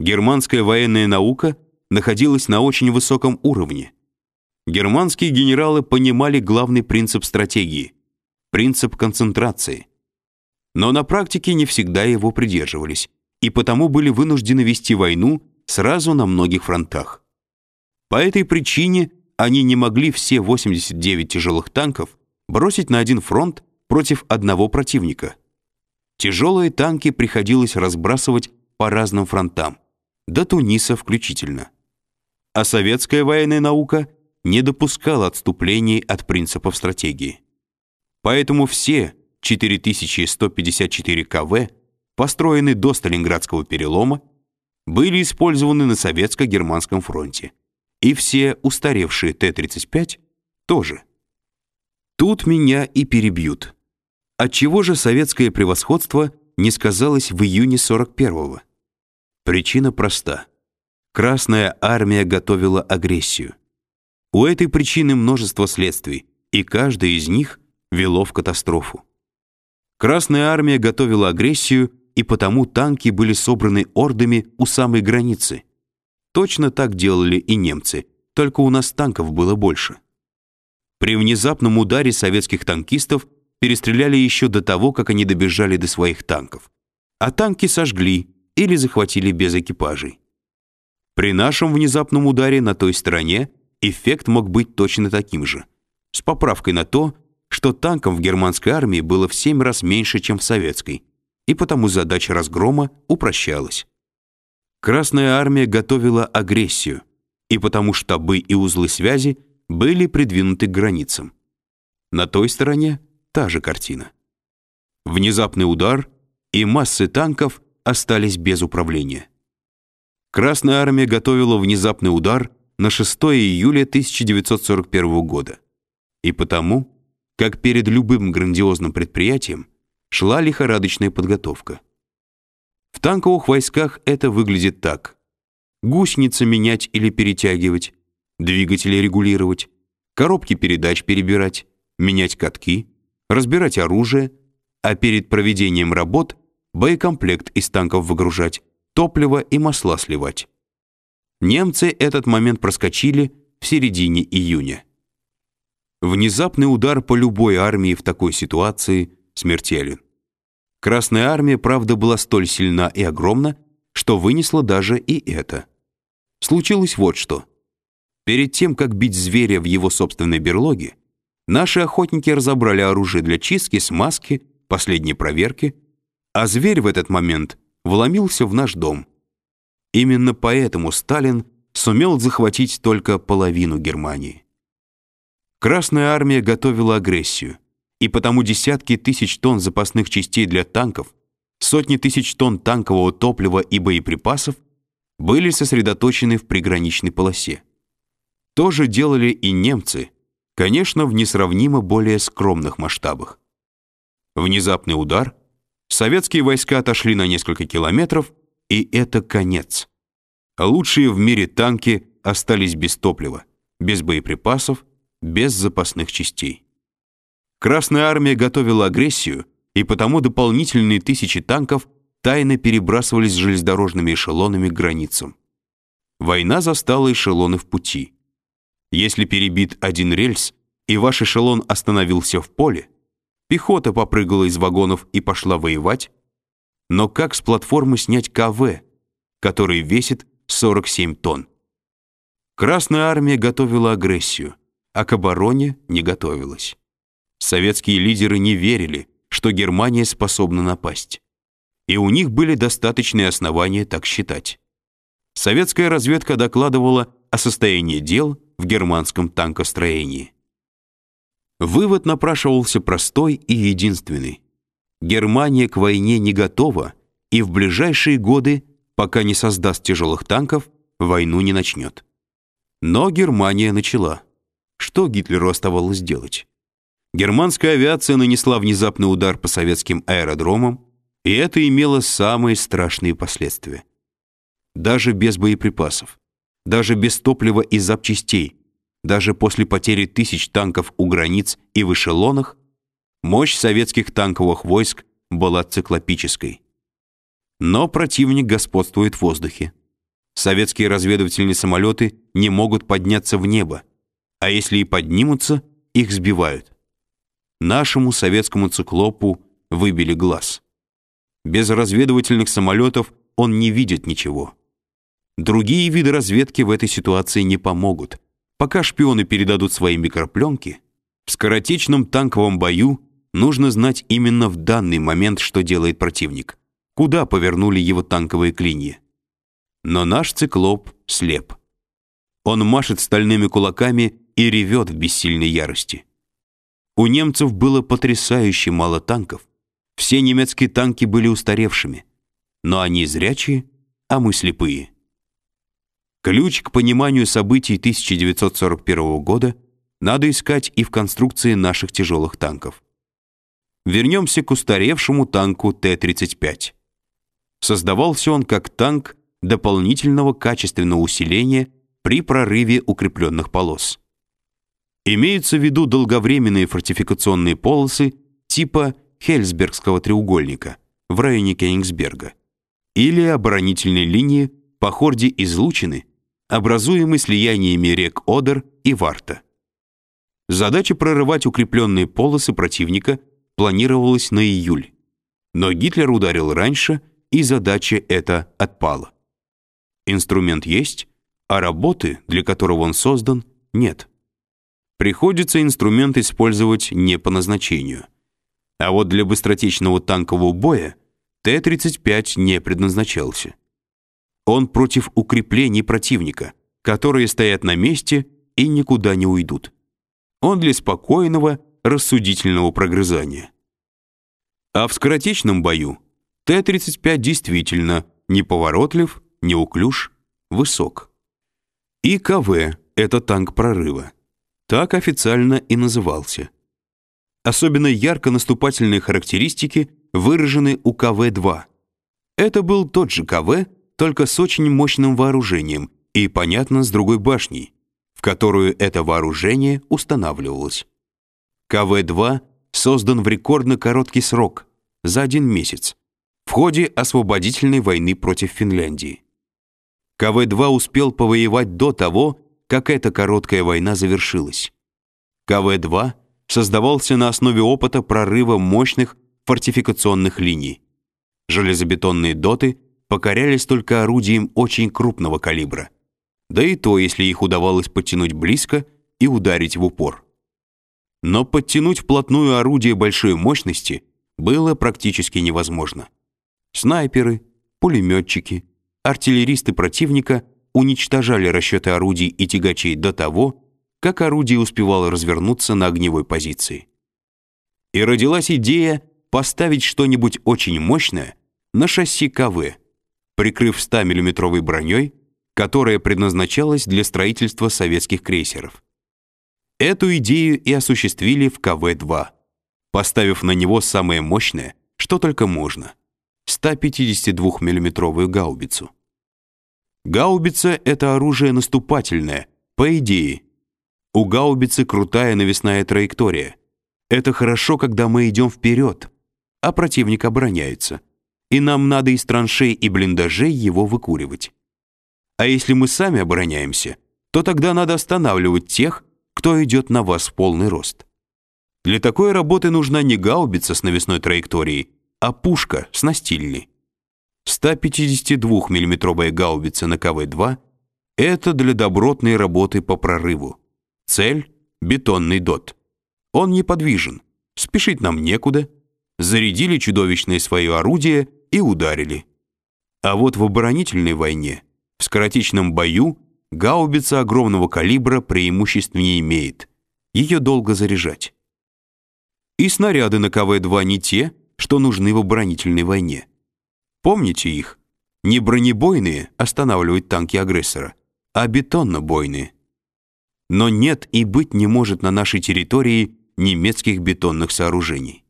Германская военная наука находилась на очень высоком уровне. Германские генералы понимали главный принцип стратегии принцип концентрации. Но на практике не всегда его придерживались, и потому были вынуждены вести войну сразу на многих фронтах. По этой причине они не могли все 89 тяжелых танков бросить на один фронт против одного противника. Тяжелые танки приходилось разбрасывать по разным фронтам, до Туниса включительно. А советская военная наука не допускала отступлений от принципов стратегии. Поэтому все 4154 КВ, построенные до Сталинградского перелома, были использованы на советско-германском фронте. И все устаревшие Т-35 тоже. Тут меня и перебьют. Отчего же советское превосходство не сказалось в июне 41-го? Причина проста. Красная армия готовила агрессию. У этой причины множество следствий, и каждое из них вело в катастрофу. Красная армия готовила агрессию, и потому танки были собраны ордами у самой границы. Точно так делали и немцы, только у нас танков было больше. При внезапном ударе советских танкистов перестреляли еще до того, как они добежали до своих танков. А танки сожгли или захватили без экипажей. При нашем внезапном ударе на той стороне эффект мог быть точно таким же, с поправкой на то, что танков в германской армии было в семь раз меньше, чем в советской, и потому задача разгрома упрощалась. Красная армия готовила агрессию, и потому штабы и узлы связи были придвинуты к границам. На той стороне та же картина. Внезапный удар, и массы танков остались без управления. Красная армия готовила внезапный удар на 6 июля 1941 года. И потому как перед любым грандиозным предприятием, шла лихорадочная подготовка. В танковых войсках это выглядит так. Гусеницы менять или перетягивать, двигатели регулировать, коробки передач перебирать, менять катки, разбирать оружие, а перед проведением работ боекомплект из танков выгружать, топливо и масла сливать. Немцы этот момент проскочили в середине июня. Внезапный удар по любой армии в такой ситуации смертелен. Красная армия, правда, была столь сильна и огромна, что вынесла даже и это. Случилось вот что. Перед тем, как бить зверя в его собственной берлоге, наши охотники разобрали оружие для чистки, смазки, последней проверки, а зверь в этот момент вломился в наш дом. Именно поэтому Сталин сумел захватить только половину Германии. Красная армия готовила агрессию, и потому десятки тысяч тонн запасных частей для танков, сотни тысяч тонн танкового топлива и боеприпасов были сосредоточены в приграничной полосе. То же делали и немцы, конечно, в несравнимо более скромных масштабах. Внезапный удар, советские войска отошли на несколько километров, и это конец. Лучшие в мире танки остались без топлива, без боеприпасов, без запасных частей. Красная армия готовила агрессию, и потому дополнительные тысячи танков тайно перебрасывались железнодорожными эшелонами к границам. Война застала эшелоны в пути. Если перебит один рельс, и ваш эшелон остановился в поле, пехота попрыгала из вагонов и пошла воевать, но как с платформы снять КВ, который весит 47 тонн? Красная армия готовила агрессию а к обороне не готовилась. Советские лидеры не верили, что Германия способна напасть. И у них были достаточные основания так считать. Советская разведка докладывала о состоянии дел в германском танкостроении. Вывод напрашивался простой и единственный. Германия к войне не готова и в ближайшие годы, пока не создаст тяжелых танков, войну не начнет. Но Германия начала. Что Гитлеру оставалось делать? Германская авиация нанесла внезапный удар по советским аэродромам, и это имело самые страшные последствия. Даже без боеприпасов, даже без топлива и запчастей, даже после потери тысяч танков у границ и в эшелонах, мощь советских танковых войск была циклопической. Но противник господствует в воздухе. Советские разведывательные самолеты не могут подняться в небо, а если и поднимутся, их сбивают. Нашему советскому циклопу выбили глаз. Без разведывательных самолетов он не видит ничего. Другие виды разведки в этой ситуации не помогут. Пока шпионы передадут свои микропленки, в скоротечном танковом бою нужно знать именно в данный момент, что делает противник, куда повернули его танковые клинья. Но наш циклоп слеп. Он машет стальными кулаками и ревет в бессильной ярости. У немцев было потрясающе мало танков. Все немецкие танки были устаревшими. Но они зрячие, а мы слепые. Ключ к пониманию событий 1941 года надо искать и в конструкции наших тяжелых танков. Вернемся к устаревшему танку Т-35. Создавался он как танк дополнительного качественного усиления при прорыве укрепленных полос. Имеются в виду долговременные фортификационные полосы типа Хельсбергского треугольника в районе Кенигсберга или оборонительные линии по хорде излучины, образуемой слияниями рек Одер и Варта. Задача прорывать укрепленные полосы противника планировалась на июль, но Гитлер ударил раньше, и задача эта отпала. Инструмент есть, а работы, для которого он создан, нет. Приходится инструмент использовать не по назначению. А вот для быстротечного танкового боя Т-35 не предназначался. Он против укреплений противника, которые стоят на месте и никуда не уйдут. Он для спокойного, рассудительного прогрызания. А в скоротечном бою Т-35 действительно неповоротлив, неуклюж, высок. И КВ — это танк прорыва. Так официально и назывался. Особенно ярко наступательные характеристики выражены у КВ-2. Это был тот же КВ, только с очень мощным вооружением и, понятно, с другой башней, в которую это вооружение устанавливалось. КВ-2 создан в рекордно короткий срок, за один месяц, в ходе освободительной войны против Финляндии. КВ-2 успел повоевать до того, как эта короткая война завершилась. КВ-2 создавался на основе опыта прорыва мощных фортификационных линий. Железобетонные доты покорялись только орудием очень крупного калибра. Да и то, если их удавалось подтянуть близко и ударить в упор. Но подтянуть вплотную орудие большой мощности было практически невозможно. Снайперы, пулеметчики, артиллеристы противника уничтожали расчеты орудий и тягачей до того, как орудие успевало развернуться на огневой позиции. И родилась идея поставить что-нибудь очень мощное на шасси КВ, прикрыв 100-миллиметровой броней, которая предназначалась для строительства советских крейсеров. Эту идею и осуществили в КВ-2, поставив на него самое мощное, что только можно — 152 миллиметровую гаубицу. Гаубица — это оружие наступательное, по идее. У гаубицы крутая навесная траектория. Это хорошо, когда мы идем вперед, а противник обороняется. И нам надо из траншей и блиндажей его выкуривать. А если мы сами обороняемся, то тогда надо останавливать тех, кто идет на вас в полный рост. Для такой работы нужна не гаубица с навесной траекторией, а пушка с настильной. 152 миллиметровая гаубица на КВ-2 — это для добротной работы по прорыву. Цель — бетонный дот. Он неподвижен, спешить нам некуда. Зарядили чудовищное свое орудие и ударили. А вот в оборонительной войне, в скоротечном бою, гаубица огромного калибра преимуществ не имеет. Ее долго заряжать. И снаряды на КВ-2 не те, что нужны в оборонительной войне. Помните их? Не бронебойные останавливать танки агрессора, а бетонно-бойные. Но нет и быть не может на нашей территории немецких бетонных сооружений.